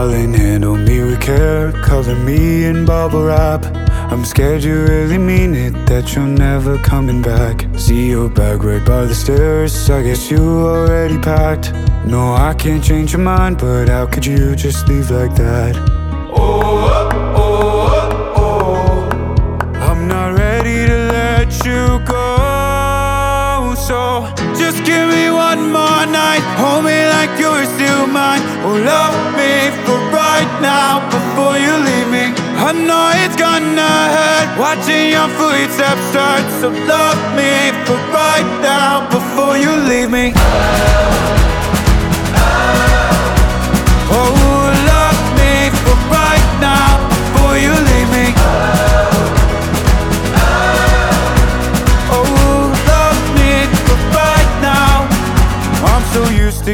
Handle me with care, cover me in bubble wrap. I'm scared you really mean it, that you're never coming back. See your bag right by the stairs, I guess you already packed. No, I can't change your mind, but how could you just leave like that? Oh, oh, oh, oh. I'm not ready to let you go, so just give me one more night. Hold me like you're still mine. Oh, love me for right now before you leave me. I know it's gonna hurt watching your footsteps start. So love me for right now before you leave me.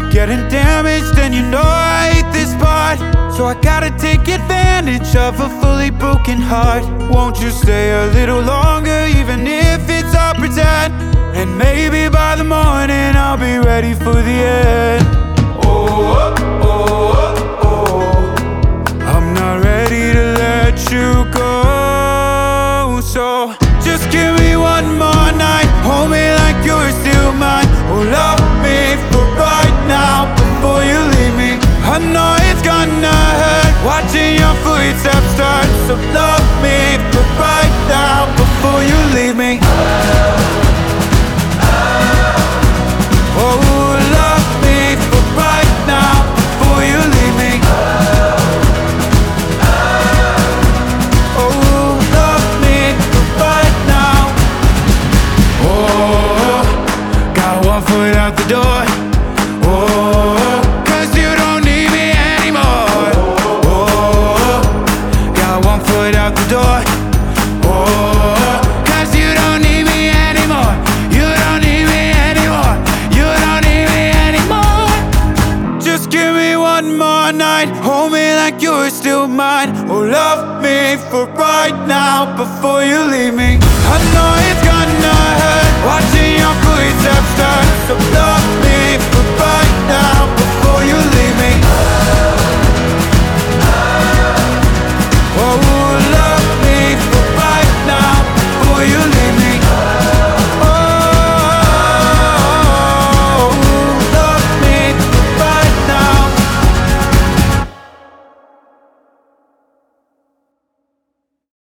To getting damaged, and you know I hate this part. So I gotta take advantage of a fully broken heart. Won't you stay a little longer, even if it's all pretend? And maybe by the morning I'll be ready for the end. Oh, oh, oh, oh. I'm not ready to let you go. So just give me one more night. Hold me like you're still mine. Oh, love me foot out the door. Oh, cause you don't need me anymore. Oh, got one foot out the door. Oh, cause you don't need me anymore. You don't need me anymore. You don't need me anymore. Just give me one more night. Hold me like you're still mine. Oh, love me for right now before you